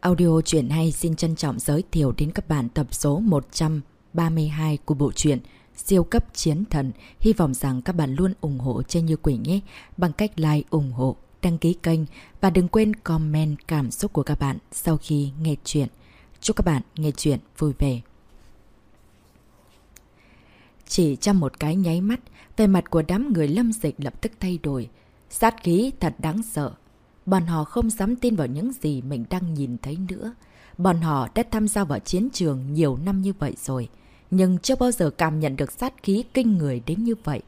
Audio truyện hay xin trân trọng giới thiệu đến các bạn tập số 132 của bộ truyện Siêu cấp chiến thần. Hy vọng rằng các bạn luôn ủng hộ cho Như Quỳnh nhé bằng cách like, ủng hộ, đăng ký kênh và đừng quên comment cảm xúc của các bạn sau khi nghe truyện. Chúc các bạn nghe truyện vui vẻ. Chỉ trong một cái nháy mắt, về mặt của đám người lâm dịch lập tức thay đổi. Sát khí thật đáng sợ. Bọn họ không dám tin vào những gì mình đang nhìn thấy nữa. Bọn họ đã tham gia vào chiến trường nhiều năm như vậy rồi. Nhưng chưa bao giờ cảm nhận được sát khí kinh người đến như vậy.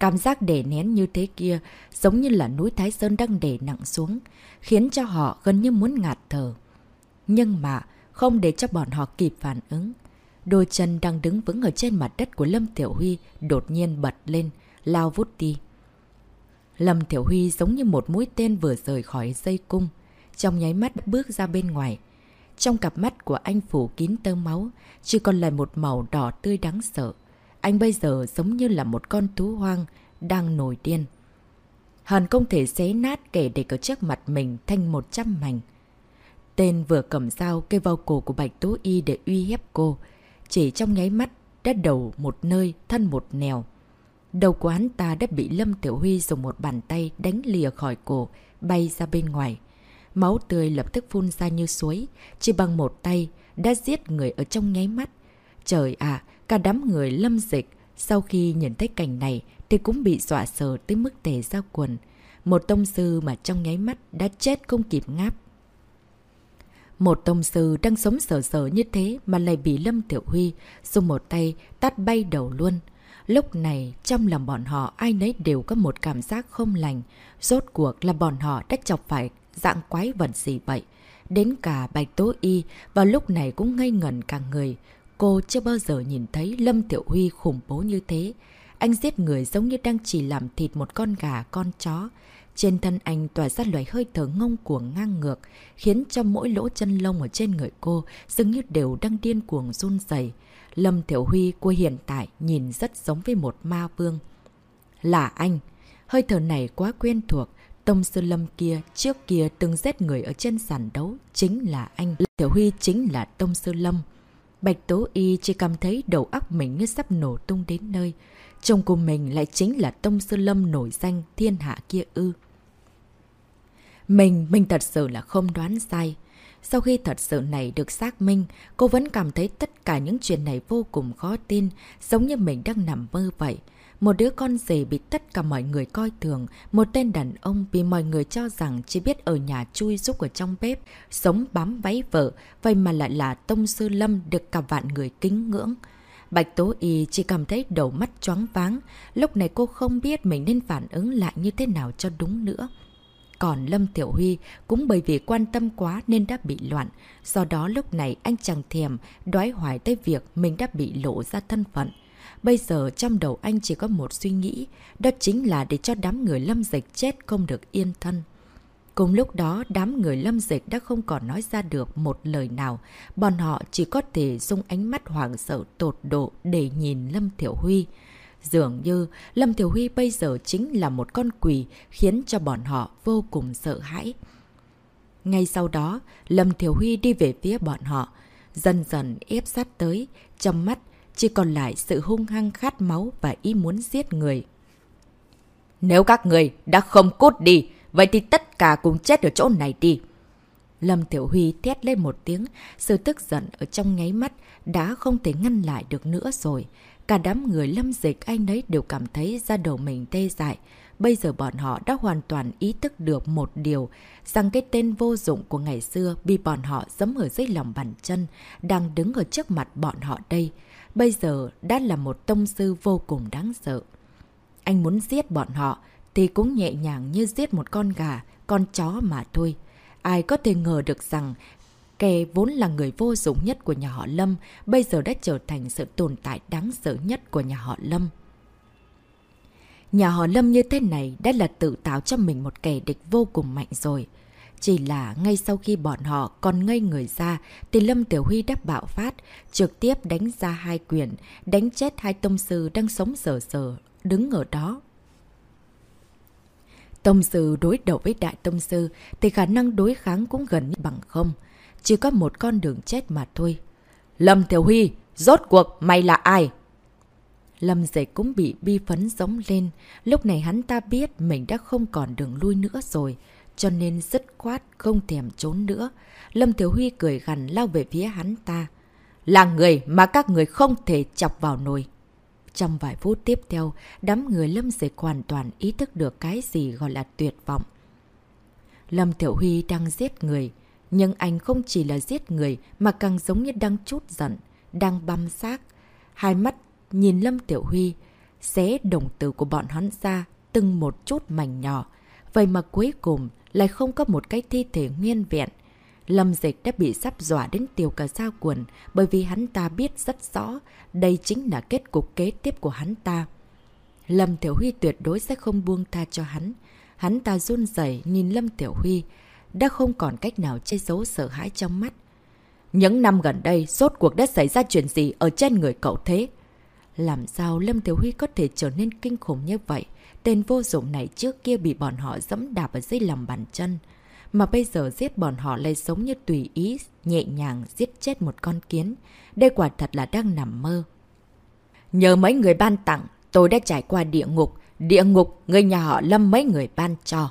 Cảm giác đè nén như thế kia giống như là núi Thái Sơn đang đè nặng xuống, khiến cho họ gần như muốn ngạt thở. Nhưng mà không để cho bọn họ kịp phản ứng. Đôi chân đang đứng vững ở trên mặt đất của Lâm Tiểu Huy đột nhiên bật lên, lao vút đi. Lâm thiểu Huy giống như một mũi tên vừa rời khỏi dây cung, trong nháy mắt bước ra bên ngoài. Trong cặp mắt của anh phủ kín tơ máu, chỉ còn lại một màu đỏ tươi đáng sợ. Anh bây giờ giống như là một con thú hoang, đang nổi điên. Hàn không thể xé nát kẻ để ở trước mặt mình thành một trăm mảnh. Tên vừa cầm dao kê vào cổ của Bạch Tố Y để uy hiếp cô. Chỉ trong nháy mắt, đã đầu một nơi, thân một nèo. Đầu của hắn ta đã bị Lâm Tiểu Huy dùng một bàn tay đánh lìa khỏi cổ, bay ra bên ngoài. Máu tươi lập tức phun ra như suối, chỉ bằng một tay, đã giết người ở trong nháy mắt. Trời ạ, cả đám người lâm dịch, sau khi nhìn thấy cảnh này thì cũng bị dọa sờ tới mức tề ra quần. Một tông sư mà trong nháy mắt đã chết không kịp ngáp. Một tông sư đang sống sờ sờ như thế mà lại bị Lâm Tiểu Huy dùng một tay tát bay đầu luôn. Lúc này, trong lòng bọn họ ai nấy đều có một cảm giác không lành. Rốt cuộc là bọn họ đã chọc phải dạng quái vật gì vậy. Đến cả Bạch Tố Y vào lúc này cũng ngây ngẩn cả người. Cô chưa bao giờ nhìn thấy Lâm Tiểu Huy khủng bố như thế. Anh giết người giống như đang chỉ làm thịt một con gà, con chó. Trên thân anh tỏa ra loại hơi thở ngông cuồng ngang ngược, khiến cho mỗi lỗ chân lông ở trên người cô dường như đều đang điên cuồng run dày. Lâm Thiểu Huy của hiện tại nhìn rất giống với một ma vương. Là anh. Hơi thở này quá quen thuộc. Tông sư Lâm kia trước kia từng giết người ở trên sàn đấu. Chính là anh. Lâm Thiểu Huy chính là Tông sư Lâm. Bạch Tố Y chỉ cảm thấy đầu óc mình như sắp nổ tung đến nơi. Chồng của mình lại chính là Tông sư Lâm nổi danh thiên hạ kia ư. Mình, mình thật sự là không đoán sai. Sau khi thật sự này được xác minh, cô vẫn cảm thấy tất cả những chuyện này vô cùng khó tin, giống như mình đang nằm mơ vậy. Một đứa con rể bị tất cả mọi người coi thường, một tên đàn ông vì mọi người cho rằng chỉ biết ở nhà chui giúp ở trong bếp, sống bám váy vợ, vậy mà lại là Tông Sư Lâm được cả vạn người kính ngưỡng. Bạch Tố Y chỉ cảm thấy đầu mắt choáng váng, lúc này cô không biết mình nên phản ứng lại như thế nào cho đúng nữa. Còn Lâm Tiểu Huy cũng bởi vì quan tâm quá nên đã bị loạn. Do đó lúc này anh chẳng thèm đoái hoài tới việc mình đã bị lộ ra thân phận. Bây giờ trong đầu anh chỉ có một suy nghĩ, đó chính là để cho đám người lâm dịch chết không được yên thân. Cùng lúc đó, đám người lâm dịch đã không còn nói ra được một lời nào. Bọn họ chỉ có thể dùng ánh mắt hoảng sợ tột độ để nhìn Lâm Thiểu Huy. Dường như Lâm Thiểu Huy bây giờ chính là một con quỷ khiến cho bọn họ vô cùng sợ hãi. Ngay sau đó, Lâm Thiểu Huy đi về phía bọn họ, dần dần ép sát tới, trong mắt chỉ còn lại sự hung hăng khát máu và ý muốn giết người. Nếu các người đã không cút đi, vậy thì tất cả cùng chết ở chỗ này đi. Lâm Tiểu Huy thét lên một tiếng, sự tức giận ở trong nháy mắt đã không thể ngăn lại được nữa rồi. Cả đám người lâm dịch anh ấy đều cảm thấy ra đầu mình tê dại. Bây giờ bọn họ đã hoàn toàn ý thức được một điều, rằng cái tên vô dụng của ngày xưa bị bọn họ dẫm ở dưới lòng bàn chân, đang đứng ở trước mặt bọn họ đây. Bây giờ đã là một tông sư vô cùng đáng sợ. Anh muốn giết bọn họ thì cũng nhẹ nhàng như giết một con gà, con chó mà thôi. Ai có thể ngờ được rằng Kẻ vốn là người vô dụng nhất của nhà họ Lâm, bây giờ đã trở thành sự tồn tại đáng sợ nhất của nhà họ Lâm. Nhà họ Lâm như thế này đã là tự tạo cho mình một kẻ địch vô cùng mạnh rồi. Chỉ là ngay sau khi bọn họ còn ngây người ra thì Lâm Tiểu Huy đã bạo phát, trực tiếp đánh ra hai quyền, đánh chết hai tông sư đang sống sờ sờ, đứng ở đó. Tông sư đối đầu với đại tông sư thì khả năng đối kháng cũng gần như bằng không. Chỉ có một con đường chết mà thôi. Lâm Thiểu Huy, rốt cuộc mày là ai? Lâm Dịch cũng bị bi phấn giống lên. Lúc này hắn ta biết mình đã không còn đường lui nữa rồi. Cho nên dứt khoát không thèm trốn nữa. Lâm Tiểu Huy cười gằn lao về phía hắn ta. Là người mà các người không thể chọc vào nồi. Trong vài phút tiếp theo, đám người Lâm Dịch hoàn toàn ý thức được cái gì gọi là tuyệt vọng. Lâm Tiểu Huy đang giết người. Nhưng anh không chỉ là giết người mà càng giống như đang chút giận, đang băm xác. Hai mắt nhìn Lâm Tiểu Huy, xé đồng tử của bọn hắn ra từng một chút mảnh nhỏ. Vậy mà cuối cùng lại không có một cái thi thể nguyên vẹn. Lâm Dịch đã bị sắp dọa đến tiêu cả sao quần bởi vì hắn ta biết rất rõ đây chính là kết cục kế tiếp của hắn ta. Lâm Tiểu Huy tuyệt đối sẽ không buông tha cho hắn. Hắn ta run rẩy nhìn Lâm Tiểu Huy, đã không còn cách nào che giấu sợ hãi trong mắt. Những năm gần đây, rốt cuộc đã xảy ra chuyện gì ở trên người cậu thế? Làm sao Lâm Thiếu Huy có thể trở nên kinh khủng như vậy? Tên vô dụng này trước kia bị bọn họ dẫm đạp ở dưới lòng bàn chân. Mà bây giờ giết bọn họ lại sống như tùy ý, nhẹ nhàng giết chết một con kiến. Đây quả thật là đang nằm mơ. Nhờ mấy người ban tặng, tôi đã trải qua địa ngục. Địa ngục, người nhà họ Lâm mấy người ban cho.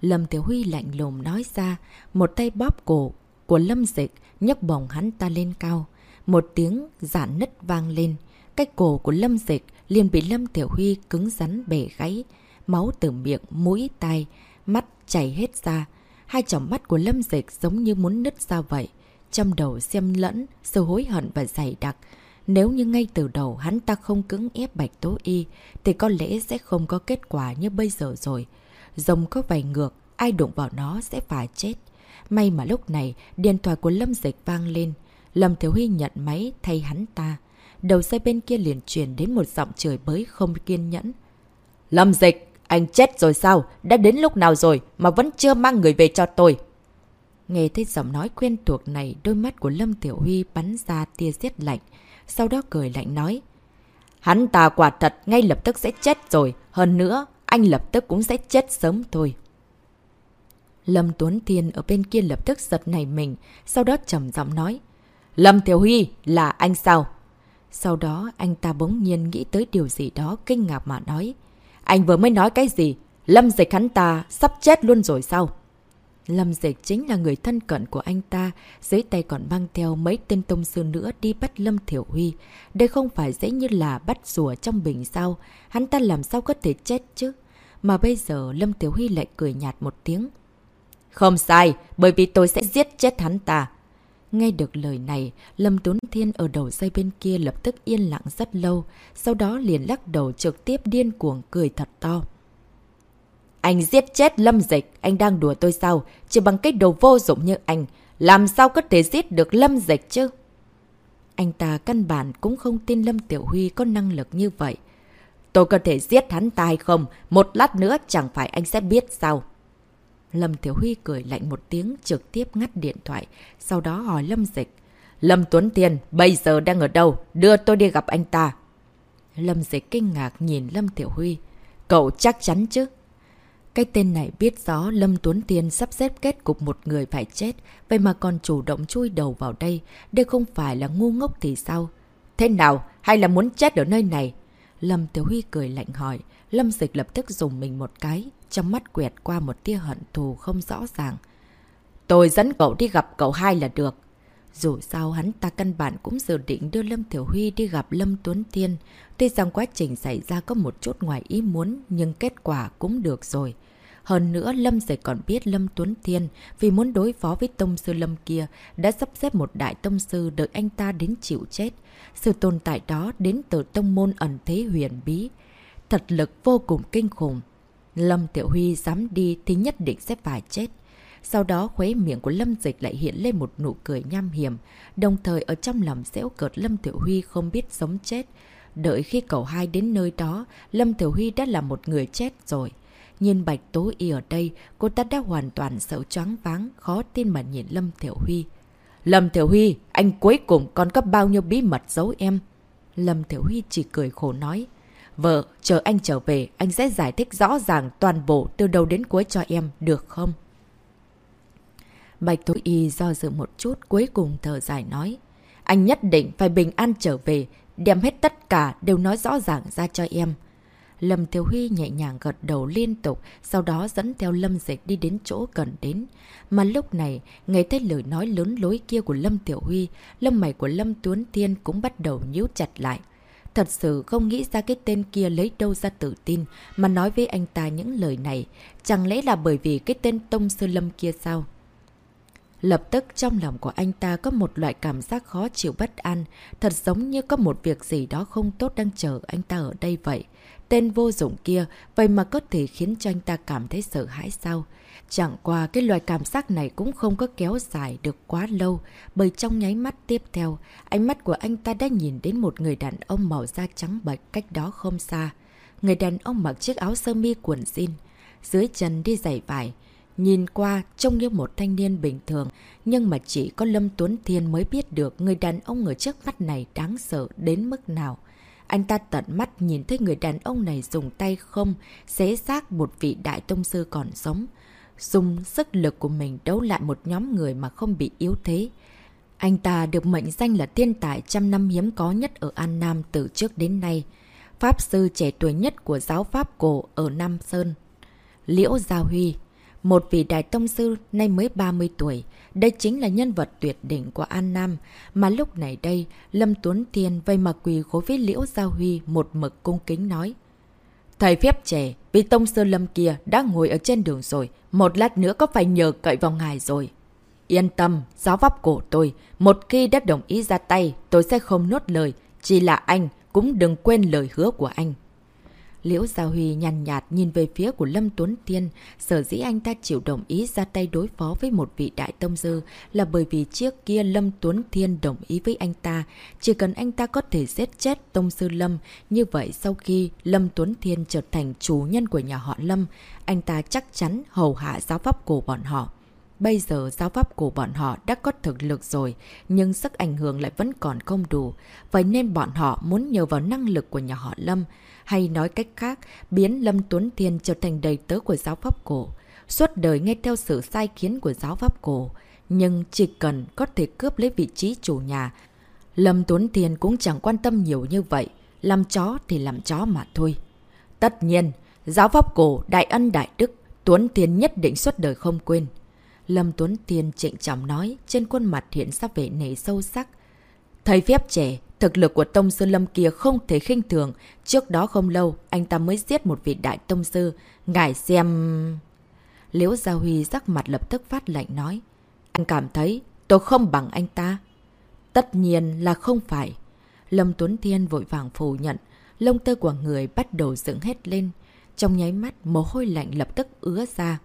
Lâm Tiểu Huy lạnh lùng nói ra, một tay bóp cổ của Lâm Dịch nhấc bổng hắn ta lên cao. Một tiếng giản nứt vang lên. Cái cổ của Lâm Dịch liền bị Lâm Tiểu Huy cứng rắn bể gãy, Máu từ miệng, mũi, tai, mắt chảy hết ra. Hai tròng mắt của Lâm Dịch giống như muốn nứt ra vậy. Trong đầu xem lẫn, sự hối hận và dày đặc. Nếu như ngay từ đầu hắn ta không cứng ép Bạch Tố Y, thì có lẽ sẽ không có kết quả như bây giờ rồi. Rồng có vài ngược, ai đụng vào nó sẽ phải chết. May mà lúc này, điện thoại của Lâm Dịch vang lên. Lâm Thiếu Huy nhận máy thay hắn ta. Đầu dây bên kia liền truyền đến một giọng trời bới không kiên nhẫn. Lâm Dịch, anh chết rồi sao? Đã đến lúc nào rồi mà vẫn chưa mang người về cho tôi? Nghe thấy giọng nói quen thuộc này, đôi mắt của Lâm Tiểu Huy bắn ra tia giết lạnh. Sau đó cười lạnh nói. Hắn ta quả thật ngay lập tức sẽ chết rồi. Hơn nữa, anh lập tức cũng sẽ chết sớm thôi. Lâm Tuấn Thiên ở bên kia lập tức giật nảy mình, sau đó trầm giọng nói. Lâm Thiểu Huy, là anh sao? Sau đó anh ta bỗng nhiên nghĩ tới điều gì đó kinh ngạc mà nói. Anh vừa mới nói cái gì? Lâm dịch hắn ta sắp chết luôn rồi sao? Lâm dịch chính là người thân cận của anh ta, dưới tay còn mang theo mấy tên tông sư nữa đi bắt Lâm Thiểu Huy. Đây không phải dễ như là bắt rùa trong bình sao, hắn ta làm sao có thể chết chứ? Mà bây giờ Lâm Tiểu Huy lại cười nhạt một tiếng. Không sai, bởi vì tôi sẽ giết chết hắn ta. Nghe được lời này, Lâm Tuấn Thiên ở đầu dây bên kia lập tức yên lặng rất lâu, sau đó liền lắc đầu trực tiếp điên cuồng cười thật to. Anh giết chết Lâm Dịch, anh đang đùa tôi sao? Chỉ bằng cái đồ vô dụng như anh, làm sao có thể giết được Lâm Dịch chứ? Anh ta căn bản cũng không tin Lâm Tiểu Huy có năng lực như vậy. Tôi có thể giết hắn ta hay không? Một lát nữa chẳng phải anh sẽ biết sao? Lâm Tiểu Huy cười lạnh một tiếng trực tiếp ngắt điện thoại, sau đó hỏi Lâm Dịch. Lâm Tuấn Tiên, bây giờ đang ở đâu? Đưa tôi đi gặp anh ta. Lâm Dịch kinh ngạc nhìn Lâm Tiểu Huy. Cậu chắc chắn chứ? Cái tên này biết rõ Lâm Tuấn Tiên sắp xếp kết cục một người phải chết, vậy mà còn chủ động chui đầu vào đây. Đây không phải là ngu ngốc thì sao? Thế nào? Hay là muốn chết ở nơi này? Lâm Tiểu Huy cười lạnh hỏi. Lâm Dịch lập tức dùng mình một cái, trong mắt quẹt qua một tia hận thù không rõ ràng. Tôi dẫn cậu đi gặp cậu hai là được. Dù sao hắn ta căn bản cũng dự định đưa Lâm Thiểu Huy đi gặp Lâm Tuấn thiên Tuy rằng quá trình xảy ra có một chút ngoài ý muốn, nhưng kết quả cũng được rồi. Hơn nữa, Lâm Dạy còn biết Lâm Tuấn Thiên vì muốn đối phó với tông sư Lâm kia đã sắp xếp một đại tông sư đợi anh ta đến chịu chết. Sự tồn tại đó đến từ tông môn ẩn thế huyền bí. Thật lực vô cùng kinh khủng. Lâm Tiểu Huy dám đi thì nhất định sẽ phải chết. Sau đó khuế miệng của Lâm Dịch lại hiện lên một nụ cười nham hiểm, đồng thời ở trong lòng xéo cợt Lâm Tiểu Huy không biết sống chết. Đợi khi cậu hai đến nơi đó, Lâm Tiểu Huy đã là một người chết rồi. Nhìn Bạch Tố Y ở đây, cô ta đã hoàn toàn sợ choáng váng, khó tin mà nhìn Lâm Tiểu Huy. Lâm Tiểu Huy, anh cuối cùng còn có bao nhiêu bí mật giấu em? Lâm Tiểu Huy chỉ cười khổ nói. Vợ, chờ anh trở về, anh sẽ giải thích rõ ràng toàn bộ từ đầu đến cuối cho em, được không? Bạch thúy Y do dự một chút cuối cùng thở dài nói. Anh nhất định phải bình an trở về, đem hết tất cả đều nói rõ ràng ra cho em. Lâm Thiếu Huy nhẹ nhàng gật đầu liên tục, sau đó dẫn theo Lâm Dịch đi đến chỗ cần đến. Mà lúc này, nghe thấy lời nói lớn lối kia của Lâm Tiểu Huy, lâm mày của Lâm Tuấn Thiên cũng bắt đầu nhíu chặt lại. Thật sự không nghĩ ra cái tên kia lấy đâu ra tự tin mà nói với anh ta những lời này. Chẳng lẽ là bởi vì cái tên Tông Sư Lâm kia sao? Lập tức trong lòng của anh ta có một loại cảm giác khó chịu bất an, thật giống như có một việc gì đó không tốt đang chờ anh ta ở đây vậy. Tên vô dụng kia, vậy mà có thể khiến cho anh ta cảm thấy sợ hãi sao? Chẳng qua cái loại cảm giác này cũng không có kéo dài được quá lâu, bởi trong nháy mắt tiếp theo, ánh mắt của anh ta đã nhìn đến một người đàn ông màu da trắng bạch cách đó không xa. Người đàn ông mặc chiếc áo sơ mi quần jean, dưới chân đi giày vải, Nhìn qua trông như một thanh niên bình thường, nhưng mà chỉ có Lâm Tuấn Thiên mới biết được người đàn ông ở trước mắt này đáng sợ đến mức nào. Anh ta tận mắt nhìn thấy người đàn ông này dùng tay không xé xác một vị đại tông sư còn sống. Dùng sức lực của mình đấu lại một nhóm người mà không bị yếu thế. Anh ta được mệnh danh là thiên tài trăm năm hiếm có nhất ở An Nam từ trước đến nay. Pháp sư trẻ tuổi nhất của giáo Pháp cổ ở Nam Sơn. Liễu Gia Huy một vị đại tông sư nay mới 30 tuổi, đây chính là nhân vật tuyệt đỉnh của An Nam, mà lúc này đây, Lâm Tuấn Thiên vây mà quỳ khối với Liễu Giao Huy một mực cung kính nói. Thầy phép trẻ, vị tông sư Lâm kia đã ngồi ở trên đường rồi, một lát nữa có phải nhờ cậy vào ngài rồi. Yên tâm, giáo vóc cổ tôi, một khi đã đồng ý ra tay, tôi sẽ không nốt lời, chỉ là anh, cũng đừng quên lời hứa của anh. Liễu Gia Huy nhàn nhạt, nhìn về phía của Lâm Tuấn Tiên, sở dĩ anh ta chịu đồng ý ra tay đối phó với một vị đại tông dư là bởi vì trước kia Lâm Tuấn Thiên đồng ý với anh ta, chỉ cần anh ta có thể giết chết tông sư Lâm, như vậy sau khi Lâm Tuấn Thiên trở thành chủ nhân của nhà họ Lâm, anh ta chắc chắn hầu hạ giáo pháp của bọn họ. Bây giờ giáo pháp của bọn họ đã có thực lực rồi, nhưng sức ảnh hưởng lại vẫn còn không đủ. Vậy nên bọn họ muốn nhờ vào năng lực của nhà họ Lâm, hay nói cách khác, biến Lâm Tuấn Thiên trở thành đầy tớ của giáo pháp cổ. Suốt đời nghe theo sự sai khiến của giáo pháp cổ, nhưng chỉ cần có thể cướp lấy vị trí chủ nhà. Lâm Tuấn Thiên cũng chẳng quan tâm nhiều như vậy, làm chó thì làm chó mà thôi. Tất nhiên, giáo pháp cổ đại ân đại đức, Tuấn Thiên nhất định suốt đời không quên. Lâm Tuấn Thiên trịnh trọng nói, trên khuôn mặt hiện sắp vẻ nể sâu sắc. Thầy phép trẻ, thực lực của Tông Sư Lâm kia không thể khinh thường. Trước đó không lâu, anh ta mới giết một vị đại Tông Sư. Ngài xem... Liễu Gia Huy rắc mặt lập tức phát lạnh nói. Anh cảm thấy tôi không bằng anh ta. Tất nhiên là không phải. Lâm Tuấn Thiên vội vàng phủ nhận. Lông tơ của người bắt đầu dựng hết lên. Trong nháy mắt, mồ hôi lạnh lập tức ứa ra.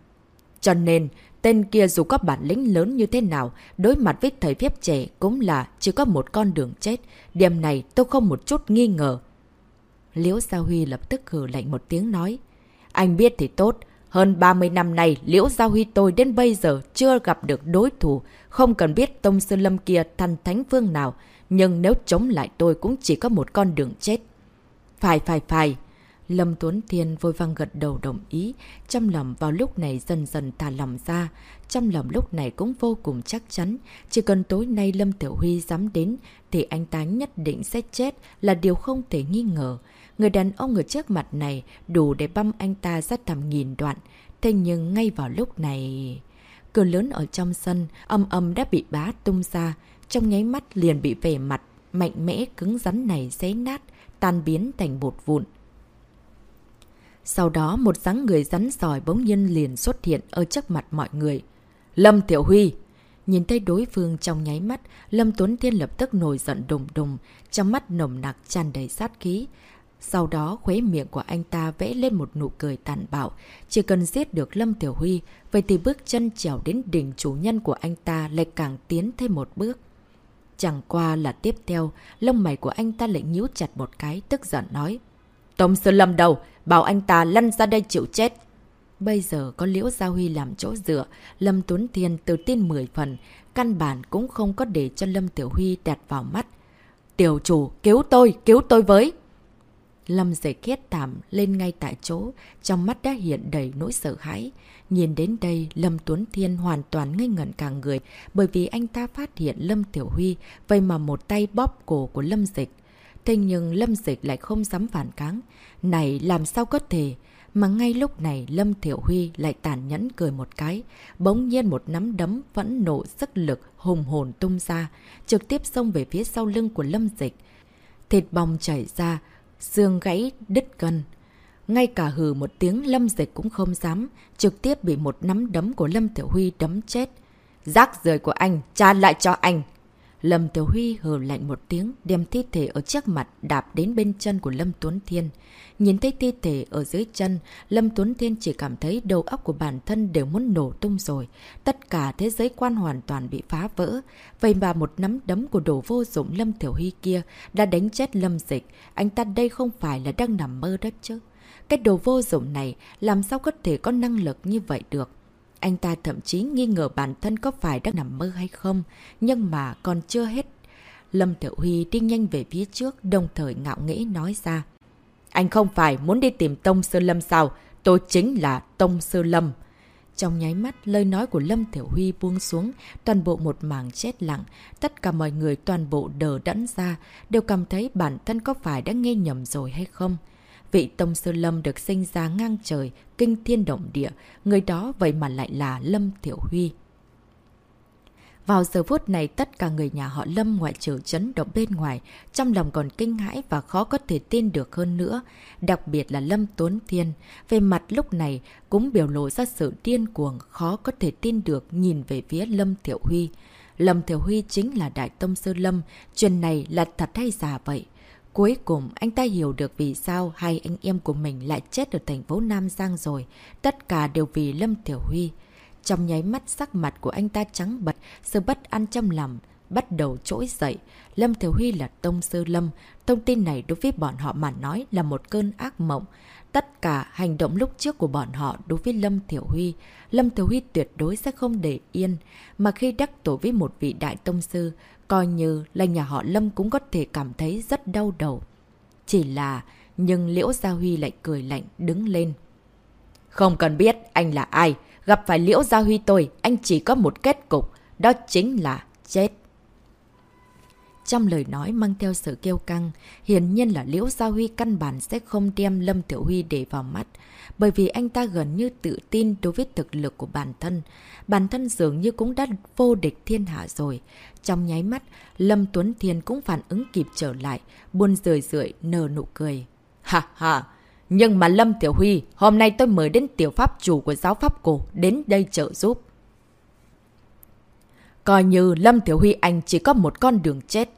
Cho nên, tên kia dù có bản lĩnh lớn như thế nào, đối mặt với thầy phép trẻ cũng là chỉ có một con đường chết. Điểm này tôi không một chút nghi ngờ. Liễu Gia Huy lập tức hử lạnh một tiếng nói. Anh biết thì tốt. Hơn 30 năm nay, Liễu Gia Huy tôi đến bây giờ chưa gặp được đối thủ. Không cần biết Tông Sư Lâm kia thành thánh phương nào. Nhưng nếu chống lại tôi cũng chỉ có một con đường chết. Phải, phải, phải. Lâm Tuấn Thiên vội vang gật đầu đồng ý, trong lòng vào lúc này dần dần thả lòng ra, trong lòng lúc này cũng vô cùng chắc chắn, chỉ cần tối nay Lâm Tiểu Huy dám đến thì anh ta nhất định sẽ chết là điều không thể nghi ngờ. Người đàn ông ở trước mặt này đủ để băm anh ta ra tầm nghìn đoạn, thế nhưng ngay vào lúc này... Cửa lớn ở trong sân, âm âm đã bị bá tung ra, trong nháy mắt liền bị vẻ mặt mạnh mẽ cứng rắn này xé nát, tan biến thành bột vụn. Sau đó một dáng người rắn giỏi bỗng nhiên liền xuất hiện ở trước mặt mọi người. Lâm Tiểu Huy! Nhìn thấy đối phương trong nháy mắt, Lâm Tuấn Thiên lập tức nổi giận đùng đùng, trong mắt nồng nặc tràn đầy sát khí. Sau đó khuế miệng của anh ta vẽ lên một nụ cười tàn bạo. Chỉ cần giết được Lâm Tiểu Huy, vậy thì bước chân trèo đến đỉnh chủ nhân của anh ta lại càng tiến thêm một bước. Chẳng qua là tiếp theo, lông mày của anh ta lại nhíu chặt một cái, tức giận nói. Tông sơn Lâm đầu, bảo anh ta lăn ra đây chịu chết. Bây giờ có Liễu Gia Huy làm chỗ dựa, Lâm Tuấn Thiên tự tin 10 phần, căn bản cũng không có để cho Lâm Tiểu Huy đặt vào mắt. Tiểu chủ, cứu tôi, cứu tôi với! Lâm dậy kết tạm lên ngay tại chỗ, trong mắt đã hiện đầy nỗi sợ hãi. Nhìn đến đây, Lâm Tuấn Thiên hoàn toàn ngây ngẩn cả người, bởi vì anh ta phát hiện Lâm Tiểu Huy, vậy mà một tay bóp cổ của Lâm Dịch. Thế nhưng Lâm Dịch lại không dám phản kháng. Này, làm sao có thể? Mà ngay lúc này Lâm Thiểu Huy lại tàn nhẫn cười một cái, bỗng nhiên một nắm đấm vẫn nổ sức lực hùng hồn tung ra, trực tiếp xông về phía sau lưng của Lâm Dịch. Thịt bong chảy ra, xương gãy đứt gân. Ngay cả hừ một tiếng Lâm Dịch cũng không dám, trực tiếp bị một nắm đấm của Lâm Thiểu Huy đấm chết. Rác rời của anh, trả lại cho anh! Lâm Tiểu Huy hờ lạnh một tiếng, đem thi thể ở trước mặt đạp đến bên chân của Lâm Tuấn Thiên. Nhìn thấy thi thể ở dưới chân, Lâm Tuấn Thiên chỉ cảm thấy đầu óc của bản thân đều muốn nổ tung rồi. Tất cả thế giới quan hoàn toàn bị phá vỡ. Vậy mà một nắm đấm của đồ vô dụng Lâm Tiểu Huy kia đã đánh chết Lâm Dịch. Anh ta đây không phải là đang nằm mơ đất chứ. Cái đồ vô dụng này làm sao có thể có năng lực như vậy được. Anh ta thậm chí nghi ngờ bản thân có phải đang nằm mơ hay không, nhưng mà còn chưa hết. Lâm Thiệu Huy đi nhanh về phía trước, đồng thời ngạo nghễ nói ra. Anh không phải muốn đi tìm Tông Sư Lâm sao? Tôi chính là Tông Sư Lâm. Trong nháy mắt, lời nói của Lâm Thiểu Huy buông xuống, toàn bộ một mảng chết lặng. Tất cả mọi người toàn bộ đờ đẫn ra, đều cảm thấy bản thân có phải đã nghe nhầm rồi hay không. Vị Tông Sư Lâm được sinh ra ngang trời, kinh thiên động địa, người đó vậy mà lại là Lâm Tiểu Huy. Vào giờ phút này tất cả người nhà họ Lâm ngoại trừ chấn động bên ngoài, trong lòng còn kinh hãi và khó có thể tin được hơn nữa. Đặc biệt là Lâm Tuấn Thiên, về mặt lúc này cũng biểu lộ ra sự điên cuồng khó có thể tin được nhìn về phía Lâm Tiểu Huy. Lâm Tiểu Huy chính là Đại Tông Sư Lâm, chuyện này là thật hay giả vậy? Cuối cùng, anh ta hiểu được vì sao hai anh em của mình lại chết ở thành phố Nam Giang rồi. Tất cả đều vì Lâm Tiểu Huy. Trong nháy mắt sắc mặt của anh ta trắng bật, sự bất an trong lòng, bắt đầu trỗi dậy. Lâm Thiểu Huy là Tông Sư Lâm. Thông tin này đối với bọn họ mà nói là một cơn ác mộng. Tất cả hành động lúc trước của bọn họ đối với Lâm Thiểu Huy, Lâm Thiểu Huy tuyệt đối sẽ không để yên. Mà khi đắc tổ với một vị đại tông sư, coi như là nhà họ Lâm cũng có thể cảm thấy rất đau đầu. Chỉ là, nhưng Liễu Gia Huy lại cười lạnh đứng lên. Không cần biết anh là ai, Gặp phải Liễu Gia Huy tôi, anh chỉ có một kết cục, đó chính là chết. Trong lời nói mang theo sự kiêu căng, hiển nhiên là Liễu Gia Huy căn bản sẽ không đem Lâm Tiểu Huy để vào mắt, bởi vì anh ta gần như tự tin đối với thực lực của bản thân. Bản thân dường như cũng đã vô địch thiên hạ rồi. Trong nháy mắt, Lâm Tuấn Thiên cũng phản ứng kịp trở lại, buồn rười rượi, nở nụ cười. Ha ha! Nhưng mà Lâm Tiểu Huy, hôm nay tôi mời đến tiểu pháp chủ của giáo pháp cổ đến đây trợ giúp. Coi như Lâm thiếu Huy anh chỉ có một con đường chết.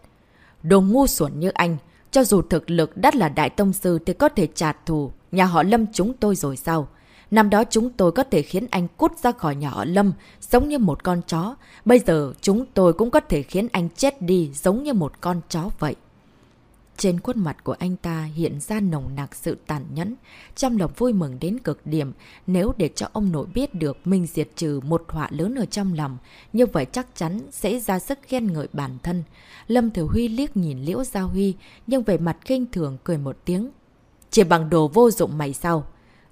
Đồ ngu xuẩn như anh, cho dù thực lực đắt là đại tông sư thì có thể trả thù nhà họ Lâm chúng tôi rồi sao? Năm đó chúng tôi có thể khiến anh cút ra khỏi nhà họ Lâm, giống như một con chó. Bây giờ chúng tôi cũng có thể khiến anh chết đi giống như một con chó vậy. Trên khuôn mặt của anh ta hiện ra nồng nặc sự tàn nhẫn, trong lòng vui mừng đến cực điểm. Nếu để cho ông nội biết được mình diệt trừ một họa lớn ở trong lòng, như vậy chắc chắn sẽ ra sức khen ngợi bản thân. Lâm Thiểu Huy liếc nhìn Liễu Gia Huy, nhưng về mặt kinh thường cười một tiếng. Chỉ bằng đồ vô dụng mày sao?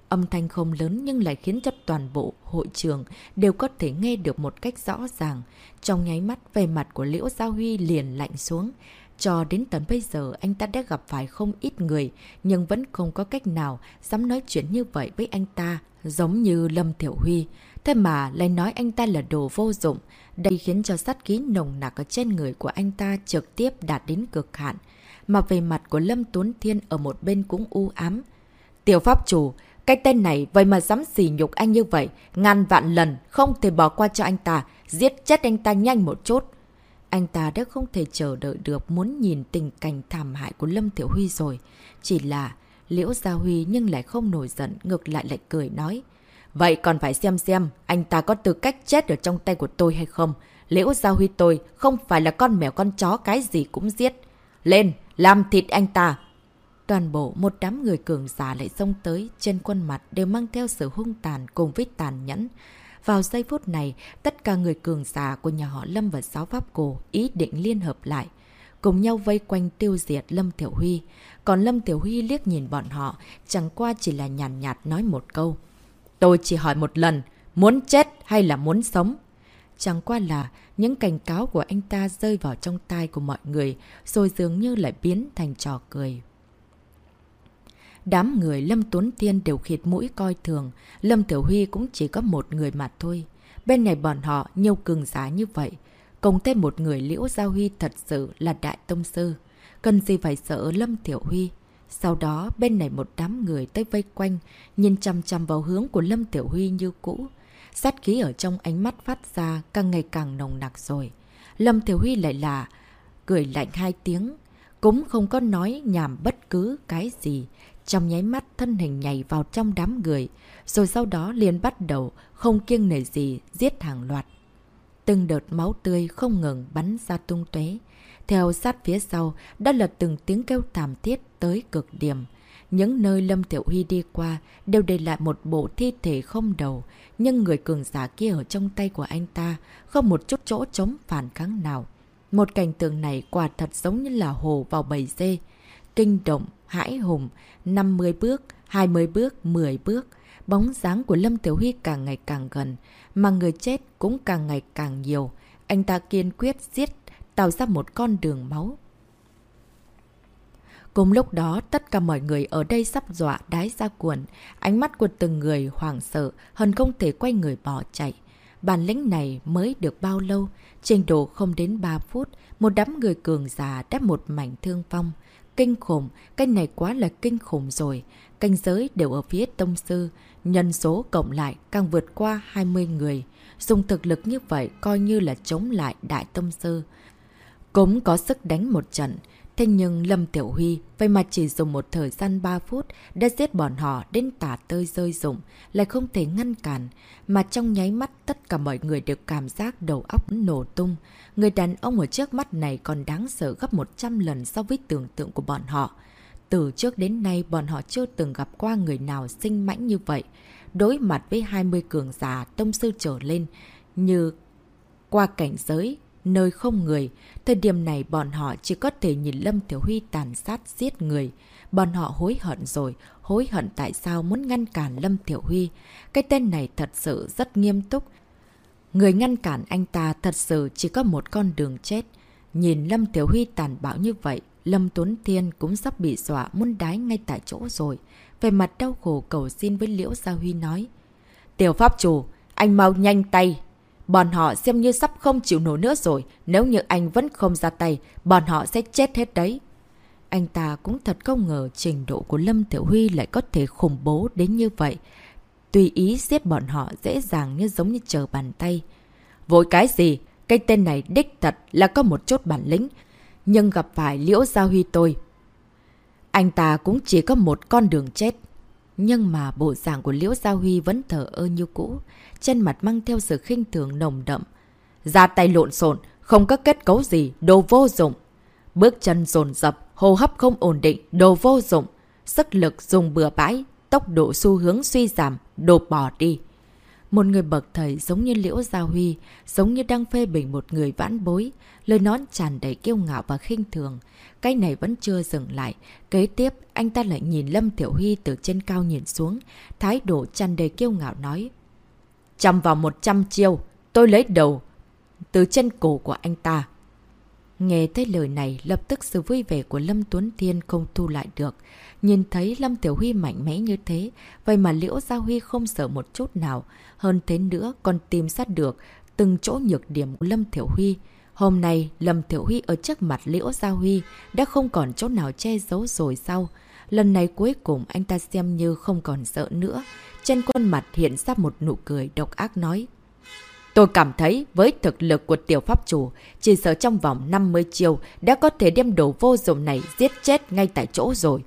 Âm thanh không lớn nhưng lại khiến cho toàn bộ hội trường đều có thể nghe được một cách rõ ràng. Trong nháy mắt, về mặt của Liễu Gia Huy liền lạnh xuống. Cho đến tận bây giờ anh ta đã gặp phải không ít người, nhưng vẫn không có cách nào dám nói chuyện như vậy với anh ta, giống như Lâm Thiểu Huy. Thế mà lại nói anh ta là đồ vô dụng, đây khiến cho sát khí nồng nặc ở trên người của anh ta trực tiếp đạt đến cực hạn. Mà về mặt của Lâm Tuấn Thiên ở một bên cũng u ám. Tiểu Pháp Chủ, cái tên này vậy mà dám xỉ nhục anh như vậy, ngàn vạn lần không thể bỏ qua cho anh ta, giết chết anh ta nhanh một chút. Anh ta đã không thể chờ đợi được muốn nhìn tình cảnh thảm hại của Lâm Tiểu Huy rồi. Chỉ là Liễu Gia Huy nhưng lại không nổi giận, ngược lại lại cười nói. Vậy còn phải xem xem anh ta có tư cách chết ở trong tay của tôi hay không. Liễu Gia Huy tôi không phải là con mèo con chó cái gì cũng giết. Lên, làm thịt anh ta. Toàn bộ một đám người cường giả lại xông tới, trên khuôn mặt đều mang theo sự hung tàn cùng với tàn nhẫn. Vào giây phút này, tất cả người cường giả của nhà họ Lâm và giáo pháp cổ ý định liên hợp lại. cùng nhau vây quanh tiêu diệt Lâm Tiểu Huy. Còn Lâm Tiểu Huy liếc nhìn bọn họ, chẳng qua chỉ là nhàn nhạt, nhạt nói một câu. Tôi chỉ hỏi một lần, muốn chết hay là muốn sống? Chẳng qua là những cảnh cáo của anh ta rơi vào trong tai của mọi người, rồi dường như lại biến thành trò cười. Đám người Lâm Tuấn Tiên đều khịt mũi coi thường, Lâm Tiểu Huy cũng chỉ có một người mà thôi. Bên này bọn họ nhiều cường giá như vậy, cùng thêm một người Liễu Giao Huy thật sự là đại tông sư. Cần gì phải sợ Lâm Tiểu Huy? Sau đó bên này một đám người tới vây quanh, nhìn chăm chăm vào hướng của Lâm Tiểu Huy như cũ. Sát khí ở trong ánh mắt phát ra càng ngày càng nồng nặc rồi. Lâm Tiểu Huy lại là cười lạnh hai tiếng, cũng không có nói nhảm bất cứ cái gì. Trong nháy mắt thân hình nhảy vào trong đám người, rồi sau đó liền bắt đầu không kiêng nể gì giết hàng loạt. Từng đợt máu tươi không ngừng bắn ra tung tuế. Theo sát phía sau, đã là từng tiếng kêu thảm thiết tới cực điểm. Những nơi Lâm Tiểu Huy đi qua đều để lại một bộ thi thể không đầu, nhưng người cường giả kia ở trong tay của anh ta không một chút chỗ chống phản kháng nào. Một cảnh tượng này quả thật giống như là hồ vào bầy dê. Kinh động, hãi hùng, 50 bước, 20 bước, 10 bước. Bóng dáng của Lâm Tiểu Huy càng ngày càng gần, mà người chết cũng càng ngày càng nhiều. Anh ta kiên quyết giết, tạo ra một con đường máu. Cùng lúc đó, tất cả mọi người ở đây sắp dọa đái ra cuộn. Ánh mắt của từng người hoảng sợ, hần không thể quay người bỏ chạy. Bản lĩnh này mới được bao lâu? Trình độ không đến 3 phút, một đám người cường già đáp một mảnh thương phong. Kinh khủng, cái này quá là kinh khủng rồi. Canh giới đều ở phía tông sư, nhân số cộng lại càng vượt qua 20 người. Dùng thực lực như vậy coi như là chống lại đại tông sư. Cũng có sức đánh một trận. Thế nhưng Lâm Tiểu Huy vậy mà chỉ dùng một thời gian 3 phút đã giết bọn họ đến tả tơi rơi rụng, lại không thể ngăn cản. Mà trong nháy mắt tất cả mọi người đều cảm giác đầu óc nổ tung. Người đàn ông ở trước mắt này còn đáng sợ gấp 100 lần so với tưởng tượng của bọn họ. Từ trước đến nay bọn họ chưa từng gặp qua người nào sinh mãnh như vậy. Đối mặt với 20 cường giả tông sư trở lên như qua cảnh giới nơi không người. Thời điểm này bọn họ chỉ có thể nhìn Lâm Tiểu Huy tàn sát giết người. Bọn họ hối hận rồi, hối hận tại sao muốn ngăn cản Lâm Tiểu Huy. Cái tên này thật sự rất nghiêm túc. Người ngăn cản anh ta thật sự chỉ có một con đường chết. Nhìn Lâm Tiểu Huy tàn bạo như vậy, Lâm Tuấn Thiên cũng sắp bị dọa muốn đái ngay tại chỗ rồi. Về mặt đau khổ cầu xin với Liễu Gia Huy nói. Tiểu Pháp Chủ, anh mau nhanh tay, Bọn họ xem như sắp không chịu nổi nữa rồi. Nếu như anh vẫn không ra tay, bọn họ sẽ chết hết đấy. Anh ta cũng thật không ngờ trình độ của Lâm Tiểu Huy lại có thể khủng bố đến như vậy. Tùy ý giết bọn họ dễ dàng như giống như chờ bàn tay. Vội cái gì? Cái tên này đích thật là có một chút bản lĩnh. Nhưng gặp phải Liễu Gia Huy tôi. Anh ta cũng chỉ có một con đường chết. Nhưng mà bộ dạng của Liễu Gia Huy vẫn thở ơ như cũ, trên mặt mang theo sự khinh thường nồng đậm. Ra tay lộn xộn, không có kết cấu gì, đồ vô dụng. Bước chân dồn dập, hô hấp không ổn định, đồ vô dụng. Sức lực dùng bừa bãi, tốc độ xu hướng suy giảm, đồ bỏ đi. Một người bậc thầy giống như Liễu Gia Huy, giống như đang phê bình một người vãn bối, lời nón tràn đầy kiêu ngạo và khinh thường. Cái này vẫn chưa dừng lại. Kế tiếp, anh ta lại nhìn Lâm Tiểu Huy từ trên cao nhìn xuống, thái độ tràn đầy kiêu ngạo nói. chầm vào 100 chiêu, tôi lấy đầu từ chân cổ của anh ta. Nghe thấy lời này, lập tức sự vui vẻ của Lâm Tuấn Thiên không thu lại được. Nhìn thấy Lâm Tiểu Huy mạnh mẽ như thế, vậy mà Liễu Gia Huy không sợ một chút nào. Hơn thế nữa còn tìm sát được từng chỗ nhược điểm của Lâm Tiểu Huy. Hôm nay, Lâm Tiểu Huy ở trước mặt Liễu Gia Huy đã không còn chỗ nào che giấu rồi sao? Lần này cuối cùng anh ta xem như không còn sợ nữa. Trên khuôn mặt hiện ra một nụ cười độc ác nói. Tôi cảm thấy với thực lực của tiểu pháp chủ, chỉ sợ trong vòng 50 chiều đã có thể đem đồ vô dụng này giết chết ngay tại chỗ rồi.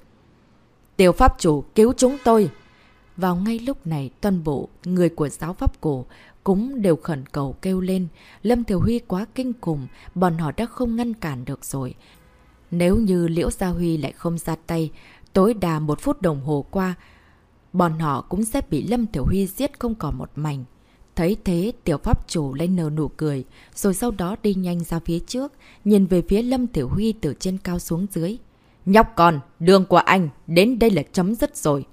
Tiểu pháp chủ cứu chúng tôi. Vào ngay lúc này, toàn bộ người của giáo pháp cổ cũng đều khẩn cầu kêu lên. Lâm Thiểu Huy quá kinh khủng, bọn họ đã không ngăn cản được rồi. Nếu như Liễu Gia Huy lại không ra tay, tối đà một phút đồng hồ qua, bọn họ cũng sẽ bị Lâm Tiểu Huy giết không còn một mảnh. Thấy thế, tiểu pháp chủ lên nở nụ cười, rồi sau đó đi nhanh ra phía trước, nhìn về phía Lâm Tiểu Huy từ trên cao xuống dưới. Nhóc con, đường của anh, đến đây là chấm dứt rồi.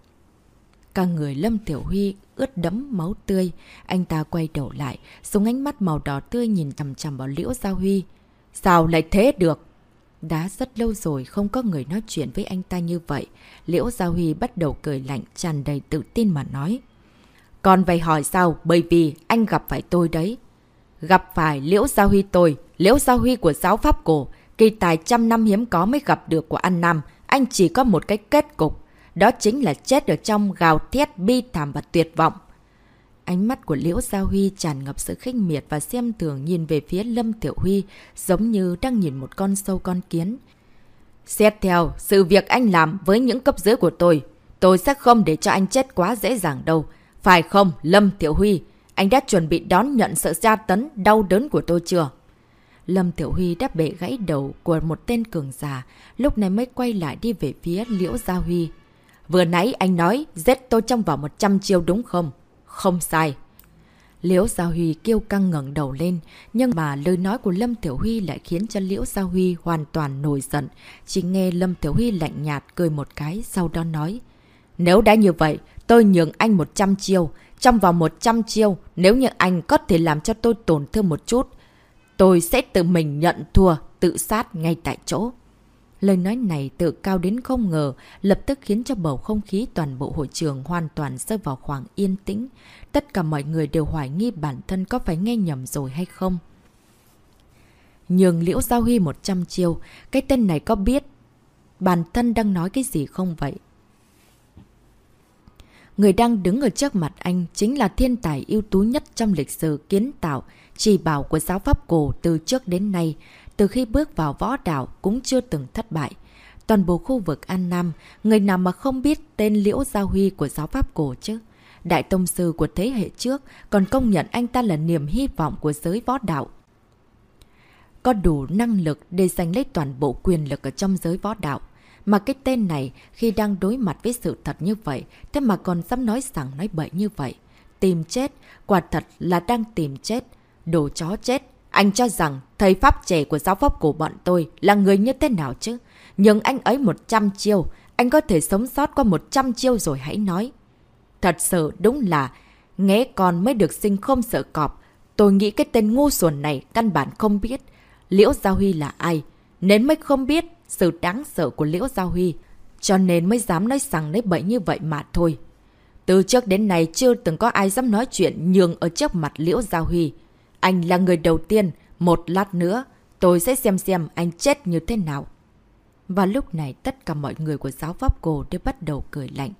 Cả người Lâm Tiểu Huy ướt đẫm máu tươi. Anh ta quay đầu lại, dùng ánh mắt màu đỏ tươi nhìn chằm chằm vào Liễu Gia Huy. Sao lại thế được? Đã rất lâu rồi không có người nói chuyện với anh ta như vậy. Liễu Gia Huy bắt đầu cười lạnh, tràn đầy tự tin mà nói. Còn phải hỏi sao? Bởi vì anh gặp phải tôi đấy. Gặp phải Liễu Gia Huy tôi, Liễu Gia Huy của giáo pháp cổ. Kỳ tài trăm năm hiếm có mới gặp được của An Nam. Anh chỉ có một cái kết cục. Đó chính là chết ở trong gào thét bi thảm và tuyệt vọng. Ánh mắt của Liễu Gia Huy tràn ngập sự khinh miệt và xem thường nhìn về phía Lâm Tiểu Huy, giống như đang nhìn một con sâu con kiến. Xét theo sự việc anh làm với những cấp dưới của tôi, tôi sẽ không để cho anh chết quá dễ dàng đâu. Phải không, Lâm Tiểu Huy? Anh đã chuẩn bị đón nhận sự gia tấn, đau đớn của tôi chưa? Lâm Tiểu Huy đã bể gãy đầu của một tên cường già, lúc này mới quay lại đi về phía Liễu Gia Huy. Vừa nãy anh nói giết tôi trong vòng 100 chiêu đúng không? Không sai. Liễu Gia Huy kêu căng ngẩng đầu lên, nhưng mà lời nói của Lâm Tiểu Huy lại khiến cho Liễu Gia Huy hoàn toàn nổi giận. Chỉ nghe Lâm Tiểu Huy lạnh nhạt cười một cái, sau đó nói. Nếu đã như vậy, tôi nhường anh 100 chiêu. Trong vòng 100 chiêu, nếu như anh có thể làm cho tôi tổn thương một chút, tôi sẽ tự mình nhận thua, tự sát ngay tại chỗ. Lời nói này tự cao đến không ngờ, lập tức khiến cho bầu không khí toàn bộ hội trường hoàn toàn rơi vào khoảng yên tĩnh. Tất cả mọi người đều hoài nghi bản thân có phải nghe nhầm rồi hay không. Nhường Liễu Giao Huy 100 chiêu, cái tên này có biết bản thân đang nói cái gì không vậy? Người đang đứng ở trước mặt anh chính là thiên tài ưu tú nhất trong lịch sử kiến tạo, chỉ bảo của giáo pháp cổ từ trước đến nay, từ khi bước vào võ đảo cũng chưa từng thất bại. Toàn bộ khu vực An Nam, người nào mà không biết tên Liễu Gia Huy của giáo pháp cổ chứ? Đại tông sư của thế hệ trước còn công nhận anh ta là niềm hy vọng của giới võ đạo. Có đủ năng lực để giành lấy toàn bộ quyền lực ở trong giới võ đạo. Mà cái tên này khi đang đối mặt với sự thật như vậy, thế mà còn dám nói rằng nói bậy như vậy. Tìm chết, quả thật là đang tìm chết. Đồ chó chết, anh cho rằng thầy pháp trẻ của giáo pháp của bọn tôi là người như thế nào chứ? Nhưng anh ấy 100 chiêu, anh có thể sống sót qua 100 chiêu rồi hãy nói. Thật sự đúng là nghe con mới được sinh không sợ cọp. Tôi nghĩ cái tên ngu xuẩn này căn bản không biết Liễu Gia Huy là ai, nên mới không biết sự đáng sợ của Liễu Giao Huy, cho nên mới dám nói rằng lấy bậy như vậy mà thôi. Từ trước đến nay chưa từng có ai dám nói chuyện nhường ở trước mặt Liễu Giao Huy. Anh là người đầu tiên, một lát nữa, tôi sẽ xem xem anh chết như thế nào. Và lúc này tất cả mọi người của giáo pháp cổ đều bắt đầu cười lạnh.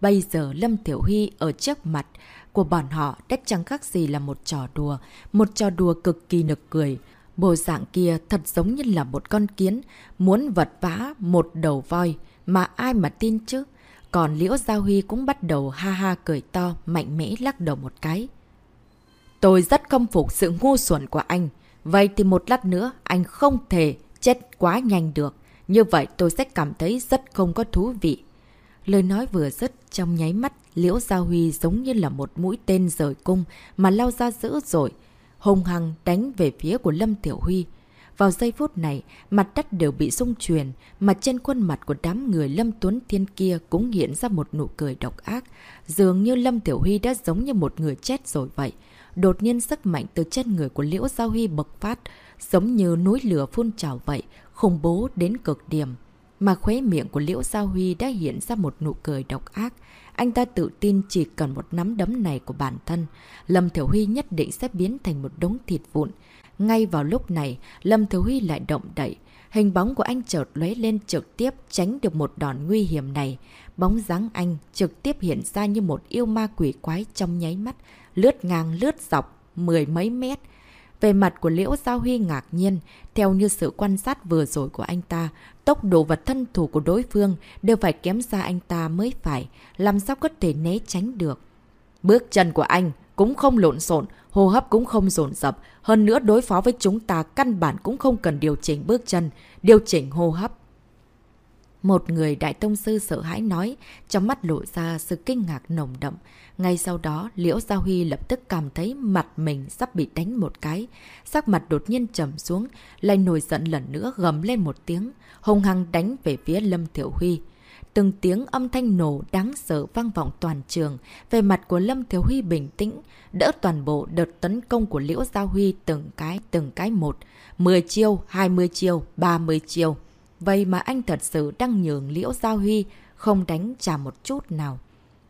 Bây giờ Lâm Tiểu Huy ở trước mặt của bọn họ đã chẳng khác gì là một trò đùa, một trò đùa cực kỳ nực cười. Bộ dạng kia thật giống như là một con kiến, muốn vật vã một đầu voi, mà ai mà tin chứ. Còn Liễu giao Huy cũng bắt đầu ha ha cười to, mạnh mẽ lắc đầu một cái. Tôi rất không phục sự ngu xuẩn của anh. Vậy thì một lát nữa anh không thể chết quá nhanh được. Như vậy tôi sẽ cảm thấy rất không có thú vị. Lời nói vừa dứt trong nháy mắt, Liễu giao Huy giống như là một mũi tên rời cung mà lao ra dữ rồi hung hăng đánh về phía của Lâm Tiểu Huy. Vào giây phút này, mặt đất đều bị rung truyền, mà trên khuôn mặt của đám người Lâm Tuấn Thiên kia cũng hiện ra một nụ cười độc ác. Dường như Lâm Tiểu Huy đã giống như một người chết rồi vậy. Đột nhiên sức mạnh từ trên người của Liễu Giao Huy bộc phát, giống như núi lửa phun trào vậy, khủng bố đến cực điểm. Mà khóe miệng của Liễu Giao Huy đã hiện ra một nụ cười độc ác. Anh ta tự tin chỉ cần một nắm đấm này của bản thân, Lâm Thiểu Huy nhất định sẽ biến thành một đống thịt vụn. Ngay vào lúc này, Lâm Thiểu Huy lại động đậy. Hình bóng của anh chợt lóe lên trực tiếp tránh được một đòn nguy hiểm này. Bóng dáng anh trực tiếp hiện ra như một yêu ma quỷ quái trong nháy mắt, lướt ngang lướt dọc mười mấy mét. Về mặt của Liễu Giao Huy ngạc nhiên, theo như sự quan sát vừa rồi của anh ta, tốc độ và thân thủ của đối phương đều phải kém xa anh ta mới phải, làm sao có thể né tránh được. Bước chân của anh cũng không lộn xộn, hô hấp cũng không dồn dập, hơn nữa đối phó với chúng ta căn bản cũng không cần điều chỉnh bước chân, điều chỉnh hô hấp. Một người đại tông sư sợ hãi nói, trong mắt lộ ra sự kinh ngạc nồng đậm. Ngay sau đó, Liễu Gia Huy lập tức cảm thấy mặt mình sắp bị đánh một cái. Sắc mặt đột nhiên trầm xuống, lại nổi giận lần nữa gầm lên một tiếng, hùng hăng đánh về phía Lâm Thiểu Huy. Từng tiếng âm thanh nổ đáng sợ vang vọng toàn trường, về mặt của Lâm Thiếu Huy bình tĩnh, đỡ toàn bộ đợt tấn công của Liễu Giao Huy từng cái, từng cái một. 10 chiêu, 20 chiêu, 30 chiêu. Vậy mà anh thật sự đang nhường Liễu Giao Huy không đánh trả một chút nào.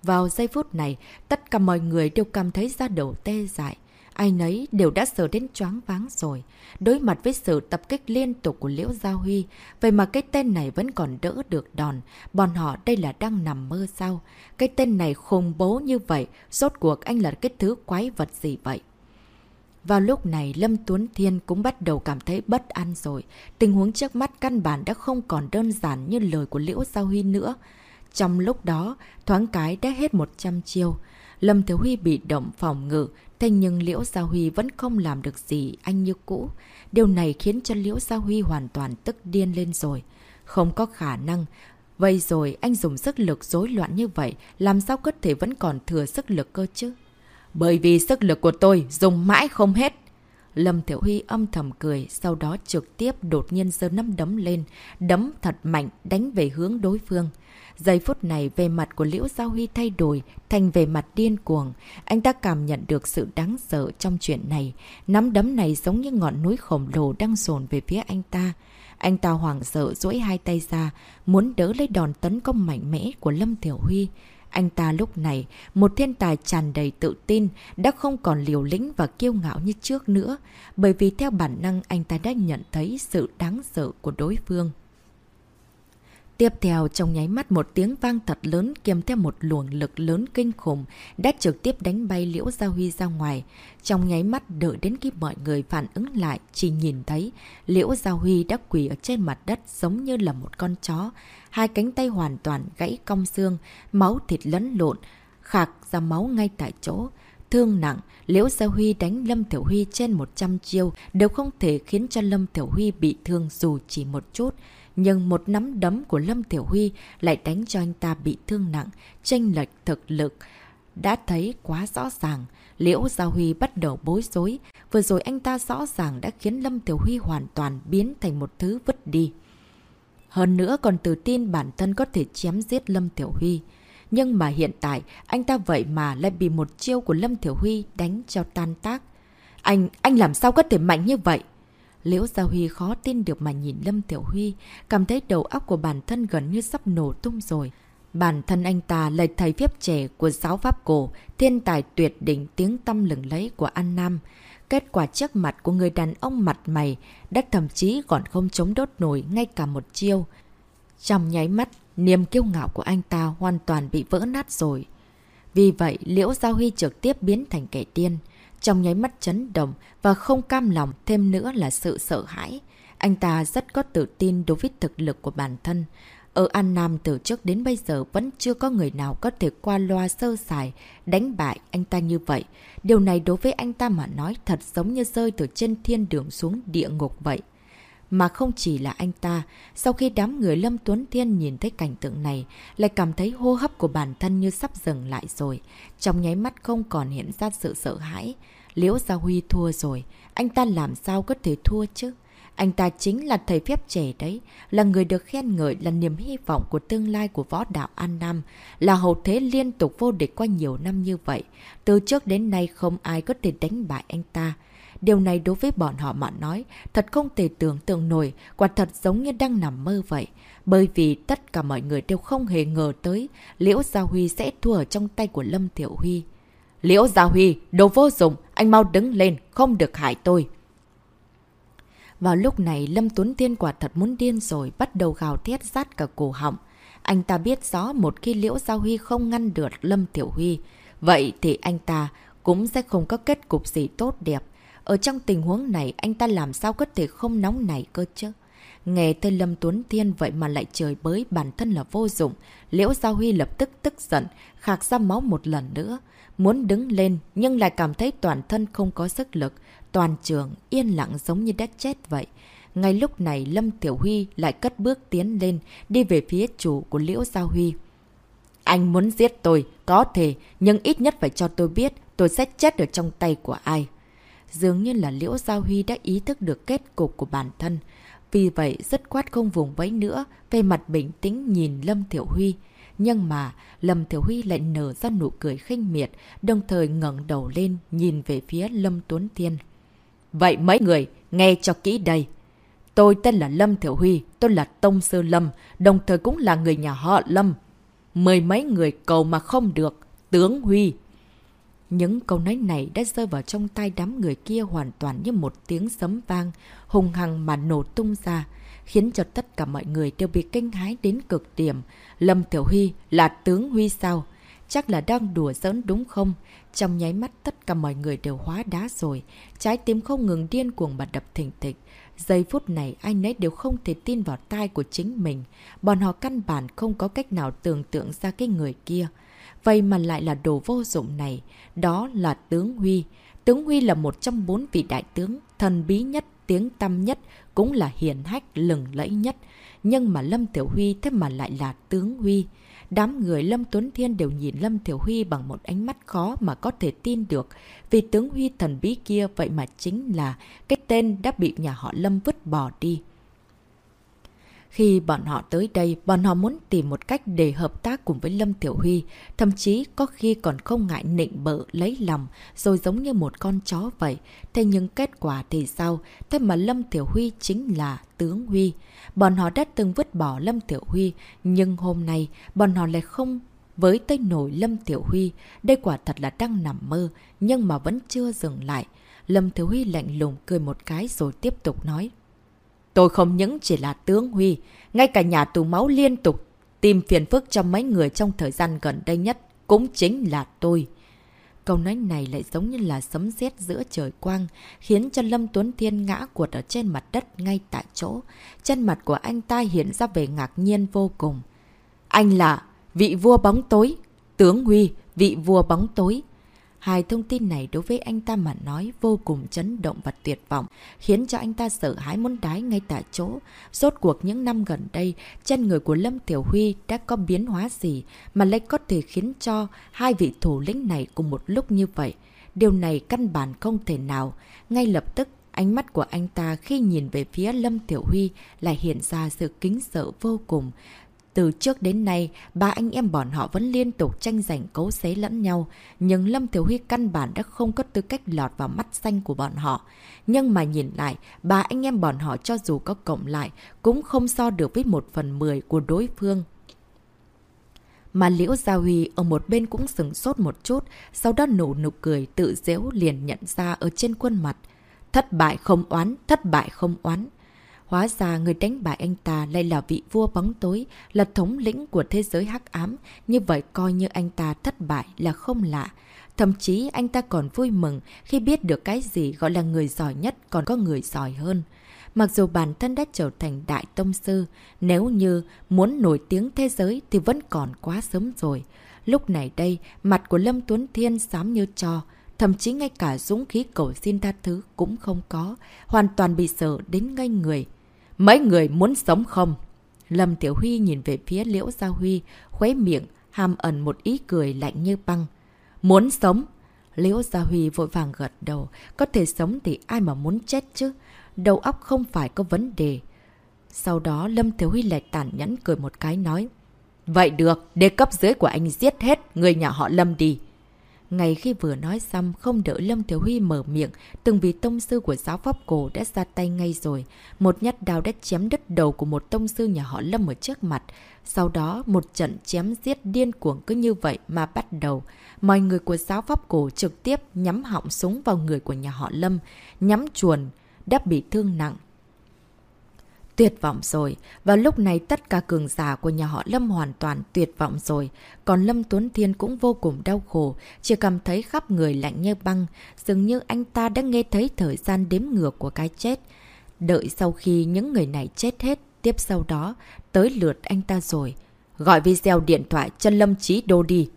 Vào giây phút này, tất cả mọi người đều cảm thấy ra đầu tê dại. Ai nấy đều đã sợ đến choáng váng rồi. Đối mặt với sự tập kích liên tục của Liễu Giao Huy, vậy mà cái tên này vẫn còn đỡ được đòn. Bọn họ đây là đang nằm mơ sao? Cái tên này khủng bố như vậy, rốt cuộc anh là cái thứ quái vật gì vậy? Vào lúc này, Lâm Tuấn Thiên cũng bắt đầu cảm thấy bất an rồi. Tình huống trước mắt căn bản đã không còn đơn giản như lời của Liễu Giao Huy nữa. Trong lúc đó, thoáng cái đã hết 100 chiêu. Lâm Thiếu Huy bị động phòng ngự, thế nhưng Liễu Gia Huy vẫn không làm được gì anh như cũ. Điều này khiến cho Liễu Gia Huy hoàn toàn tức điên lên rồi. Không có khả năng. Vậy rồi anh dùng sức lực rối loạn như vậy, làm sao có thể vẫn còn thừa sức lực cơ chứ? Bởi vì sức lực của tôi dùng mãi không hết. Lâm Tiểu Huy âm thầm cười, sau đó trực tiếp đột nhiên giơ nắm đấm lên, đấm thật mạnh đánh về hướng đối phương. Giây phút này về mặt của Liễu Giao Huy thay đổi thành về mặt điên cuồng. Anh ta cảm nhận được sự đáng sợ trong chuyện này. Nắm đấm này giống như ngọn núi khổng lồ đang dồn về phía anh ta. Anh ta hoảng sợ duỗi hai tay ra, muốn đỡ lấy đòn tấn công mạnh mẽ của Lâm Tiểu Huy. Anh ta lúc này, một thiên tài tràn đầy tự tin, đã không còn liều lĩnh và kiêu ngạo như trước nữa, bởi vì theo bản năng anh ta đã nhận thấy sự đáng sợ của đối phương. Tiếp theo, trong nháy mắt một tiếng vang thật lớn kèm theo một luồng lực lớn kinh khủng đã trực tiếp đánh bay Liễu Gia Huy ra ngoài. Trong nháy mắt đợi đến khi mọi người phản ứng lại, chỉ nhìn thấy Liễu Gia Huy đã quỳ ở trên mặt đất giống như là một con chó. Hai cánh tay hoàn toàn gãy cong xương, máu thịt lẫn lộn, khạc ra máu ngay tại chỗ. Thương nặng, Liễu Gia Huy đánh Lâm Tiểu Huy trên 100 chiêu đều không thể khiến cho Lâm Tiểu Huy bị thương dù chỉ một chút nhưng một nắm đấm của Lâm Tiểu Huy lại đánh cho anh ta bị thương nặng, tranh lệch thực lực. Đã thấy quá rõ ràng, Liễu Gia Huy bắt đầu bối rối, vừa rồi anh ta rõ ràng đã khiến Lâm Tiểu Huy hoàn toàn biến thành một thứ vứt đi. Hơn nữa còn tự tin bản thân có thể chém giết Lâm Tiểu Huy. Nhưng mà hiện tại, anh ta vậy mà lại bị một chiêu của Lâm Tiểu Huy đánh cho tan tác. Anh, anh làm sao có thể mạnh như vậy? Liễu Gia Huy khó tin được mà nhìn Lâm Tiểu Huy, cảm thấy đầu óc của bản thân gần như sắp nổ tung rồi. Bản thân anh ta là thầy phép trẻ của giáo pháp cổ, thiên tài tuyệt đỉnh tiếng tâm lừng lấy của An Nam. Kết quả trước mặt của người đàn ông mặt mày đã thậm chí còn không chống đốt nổi ngay cả một chiêu. Trong nháy mắt, niềm kiêu ngạo của anh ta hoàn toàn bị vỡ nát rồi. Vì vậy, Liễu Giao Huy trực tiếp biến thành kẻ tiên trong nháy mắt chấn động và không cam lòng thêm nữa là sự sợ hãi. Anh ta rất có tự tin đối với thực lực của bản thân. Ở An Nam từ trước đến bây giờ vẫn chưa có người nào có thể qua loa sơ sài, đánh bại anh ta như vậy. Điều này đối với anh ta mà nói thật giống như rơi từ trên thiên đường xuống địa ngục vậy. Mà không chỉ là anh ta, sau khi đám người Lâm Tuấn Thiên nhìn thấy cảnh tượng này, lại cảm thấy hô hấp của bản thân như sắp dừng lại rồi. Trong nháy mắt không còn hiện ra sự sợ hãi. Liễu Gia Huy thua rồi, anh ta làm sao có thể thua chứ? Anh ta chính là thầy phép trẻ đấy, là người được khen ngợi là niềm hy vọng của tương lai của võ đạo An Nam, là hậu thế liên tục vô địch qua nhiều năm như vậy. Từ trước đến nay không ai có thể đánh bại anh ta. Điều này đối với bọn họ mà nói, thật không thể tưởng tượng nổi, quả thật giống như đang nằm mơ vậy. Bởi vì tất cả mọi người đều không hề ngờ tới Liễu Gia Huy sẽ thua ở trong tay của Lâm Tiểu Huy. Liễu Gia Huy, đồ vô dụng, anh mau đứng lên, không được hại tôi. Vào lúc này, Lâm Tuấn Tiên quả thật muốn điên rồi, bắt đầu gào thét rát cả cổ họng. Anh ta biết rõ một khi Liễu Gia Huy không ngăn được Lâm Tiểu Huy, vậy thì anh ta cũng sẽ không có kết cục gì tốt đẹp. Ở trong tình huống này, anh ta làm sao có thể không nóng nảy cơ chứ? Nghe tên Lâm Tuấn Thiên vậy mà lại trời bới bản thân là vô dụng. Liễu Giao Huy lập tức tức giận, khạc ra máu một lần nữa. Muốn đứng lên nhưng lại cảm thấy toàn thân không có sức lực. Toàn trường yên lặng giống như đã chết vậy. Ngay lúc này Lâm Tiểu Huy lại cất bước tiến lên, đi về phía chủ của Liễu Giao Huy. Anh muốn giết tôi, có thể, nhưng ít nhất phải cho tôi biết tôi sẽ chết ở trong tay của ai. Dường như là Liễu Giao Huy đã ý thức được kết cục của bản thân. Vì vậy, rất quát không vùng vẫy nữa, về mặt bình tĩnh nhìn Lâm Tiểu Huy. Nhưng mà, Lâm Thiểu Huy lại nở ra nụ cười khinh miệt, đồng thời ngẩng đầu lên, nhìn về phía Lâm Tuấn Thiên. Vậy mấy người, nghe cho kỹ đây. Tôi tên là Lâm Thiểu Huy, tôi là Tông Sư Lâm, đồng thời cũng là người nhà họ Lâm. Mười mấy người cầu mà không được, tướng Huy. Những câu nói này đã rơi vào trong tay đám người kia hoàn toàn như một tiếng sấm vang, hùng hằng mà nổ tung ra khiến cho tất cả mọi người đều bị kinh hái đến cực điểm. Lâm Tiểu Huy là tướng Huy sao? Chắc là đang đùa giỡn đúng không? Trong nháy mắt tất cả mọi người đều hóa đá rồi. Trái tim không ngừng điên cuồng mà đập thình thịch. Giây phút này ai nấy đều không thể tin vào tai của chính mình. Bọn họ căn bản không có cách nào tưởng tượng ra cái người kia. Vậy mà lại là đồ vô dụng này. Đó là tướng Huy. Tướng Huy là một trong bốn vị đại tướng, thần bí nhất, tiếng tăm nhất, cũng là hiền hách lừng lẫy nhất. Nhưng mà Lâm Tiểu Huy thế mà lại là tướng Huy. Đám người Lâm Tuấn Thiên đều nhìn Lâm Tiểu Huy bằng một ánh mắt khó mà có thể tin được. Vì tướng Huy thần bí kia vậy mà chính là cái tên đã bị nhà họ Lâm vứt bỏ đi. Khi bọn họ tới đây, bọn họ muốn tìm một cách để hợp tác cùng với Lâm Tiểu Huy, thậm chí có khi còn không ngại nịnh bợ lấy lòng, rồi giống như một con chó vậy. Thế nhưng kết quả thì sao? Thế mà Lâm Tiểu Huy chính là tướng Huy. Bọn họ đã từng vứt bỏ Lâm Tiểu Huy, nhưng hôm nay bọn họ lại không với tay nổi Lâm Tiểu Huy. Đây quả thật là đang nằm mơ, nhưng mà vẫn chưa dừng lại. Lâm Tiểu Huy lạnh lùng cười một cái rồi tiếp tục nói. Tôi không những chỉ là tướng Huy, ngay cả nhà tù máu liên tục tìm phiền phức cho mấy người trong thời gian gần đây nhất cũng chính là tôi. Câu nói này lại giống như là sấm sét giữa trời quang, khiến cho Lâm Tuấn Thiên ngã cuột ở trên mặt đất ngay tại chỗ. Chân mặt của anh ta hiện ra vẻ ngạc nhiên vô cùng. Anh là vị vua bóng tối, tướng Huy, vị vua bóng tối. Hai thông tin này đối với anh ta mà nói vô cùng chấn động và tuyệt vọng, khiến cho anh ta sợ hãi muốn đái ngay tại chỗ. Rốt cuộc những năm gần đây, chân người của Lâm Tiểu Huy đã có biến hóa gì mà lại có thể khiến cho hai vị thủ lĩnh này cùng một lúc như vậy. Điều này căn bản không thể nào. Ngay lập tức, ánh mắt của anh ta khi nhìn về phía Lâm Tiểu Huy lại hiện ra sự kính sợ vô cùng. Từ trước đến nay, ba anh em bọn họ vẫn liên tục tranh giành cấu xé lẫn nhau, nhưng Lâm thiếu Huy căn bản đã không có tư cách lọt vào mắt xanh của bọn họ. Nhưng mà nhìn lại, ba anh em bọn họ cho dù có cộng lại, cũng không so được với một phần mười của đối phương. Mà Liễu Gia Huy ở một bên cũng sừng sốt một chút, sau đó nụ nụ cười tự dễu liền nhận ra ở trên khuôn mặt. Thất bại không oán, thất bại không oán. Hóa ra người đánh bại anh ta lại là vị vua bóng tối, là thống lĩnh của thế giới hắc ám, như vậy coi như anh ta thất bại là không lạ. Thậm chí anh ta còn vui mừng khi biết được cái gì gọi là người giỏi nhất còn có người giỏi hơn. Mặc dù bản thân đã trở thành đại tông sư, nếu như muốn nổi tiếng thế giới thì vẫn còn quá sớm rồi. Lúc này đây, mặt của Lâm Tuấn Thiên xám như cho, thậm chí ngay cả dũng khí cầu xin tha thứ cũng không có, hoàn toàn bị sợ đến ngay người. Mấy người muốn sống không? Lâm Tiểu Huy nhìn về phía Liễu Gia Huy, khuấy miệng, hàm ẩn một ý cười lạnh như băng. Muốn sống? Liễu Gia Huy vội vàng gật đầu. Có thể sống thì ai mà muốn chết chứ? Đầu óc không phải có vấn đề. Sau đó Lâm Tiểu Huy lại tản nhẫn cười một cái nói. Vậy được, để cấp dưới của anh giết hết người nhà họ Lâm đi. Ngay khi vừa nói xong, không đợi Lâm Thiếu Huy mở miệng, từng vị tông sư của giáo pháp cổ đã ra tay ngay rồi. Một nhát đao đã chém đứt đầu của một tông sư nhà họ Lâm ở trước mặt. Sau đó, một trận chém giết điên cuồng cứ như vậy mà bắt đầu. Mọi người của giáo pháp cổ trực tiếp nhắm họng súng vào người của nhà họ Lâm, nhắm chuồn, đã bị thương nặng. Tuyệt vọng rồi. và lúc này tất cả cường giả của nhà họ Lâm hoàn toàn tuyệt vọng rồi. Còn Lâm Tuấn Thiên cũng vô cùng đau khổ. Chỉ cảm thấy khắp người lạnh như băng. Dường như anh ta đã nghe thấy thời gian đếm ngược của cái chết. Đợi sau khi những người này chết hết. Tiếp sau đó, tới lượt anh ta rồi. Gọi video điện thoại cho Lâm Chí Đô đi.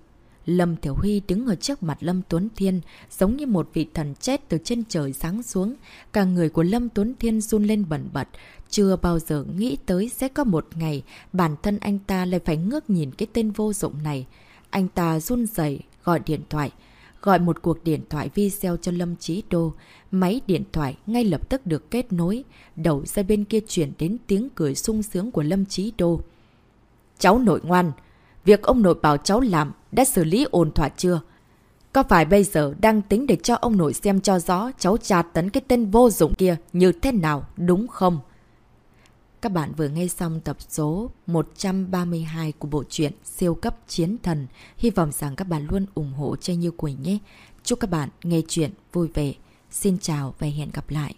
Lâm Thiểu Huy đứng ở trước mặt Lâm Tuấn Thiên, giống như một vị thần chết từ trên trời sáng xuống. Cả người của Lâm Tuấn Thiên run lên bẩn bật, chưa bao giờ nghĩ tới sẽ có một ngày bản thân anh ta lại phải ngước nhìn cái tên vô dụng này. Anh ta run rẩy gọi điện thoại, gọi một cuộc điện thoại video cho Lâm Chí Đô. Máy điện thoại ngay lập tức được kết nối, đầu ra bên kia chuyển đến tiếng cười sung sướng của Lâm Chí Đô. Cháu nội ngoan, việc ông nội bảo cháu làm đã xử lý ổn thỏa chưa? Có phải bây giờ đang tính để cho ông nội xem cho rõ cháu tra tấn cái tên vô dụng kia như thế nào, đúng không? Các bạn vừa nghe xong tập số 132 của bộ truyện Siêu cấp chiến thần. Hy vọng rằng các bạn luôn ủng hộ cho Như Quỳnh nhé. Chúc các bạn nghe chuyện vui vẻ. Xin chào và hẹn gặp lại.